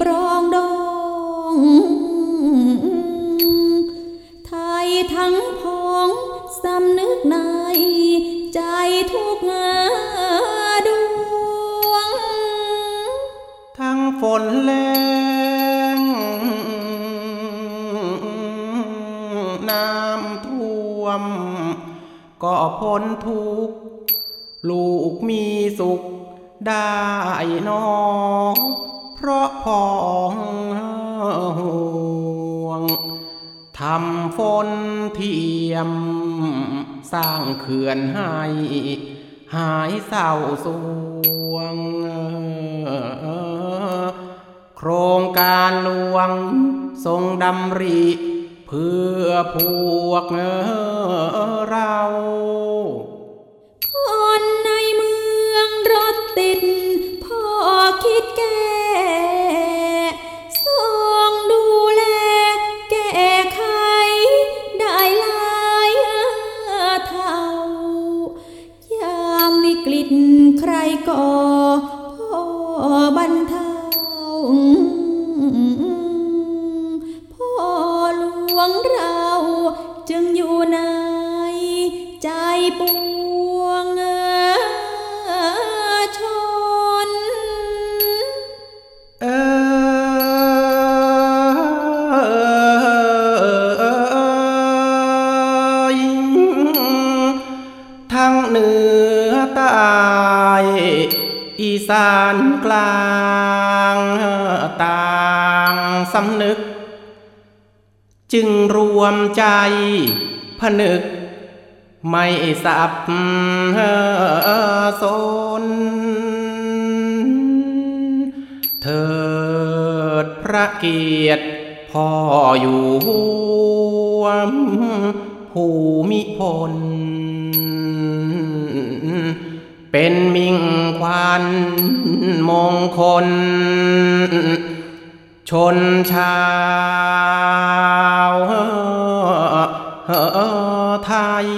ปรองดอง ไทยทั้งพองสำนึกในใจทุกงาดวง ทั้งฝนแรงน้ำท่วม ก็พ้นทุกลูกมีสุขได้นอ เพราะพองห่วงทำฝนเทียม สร้างเขื่อนให้ หายเศร้าสวง โครงการหลวงทรงดำริเพื่อพวกเรา วงเราจึงอยู่ในใจปวงชน เออทั้งเหนือใต้อีสานกลางต่างสำนึก จึงรวมใจผนึก ไม่สับสนเถิดพระเกียรติพ่ออยู่หวมภูมิพล เป็นมิ่งควันมงคล ชนชาวไทย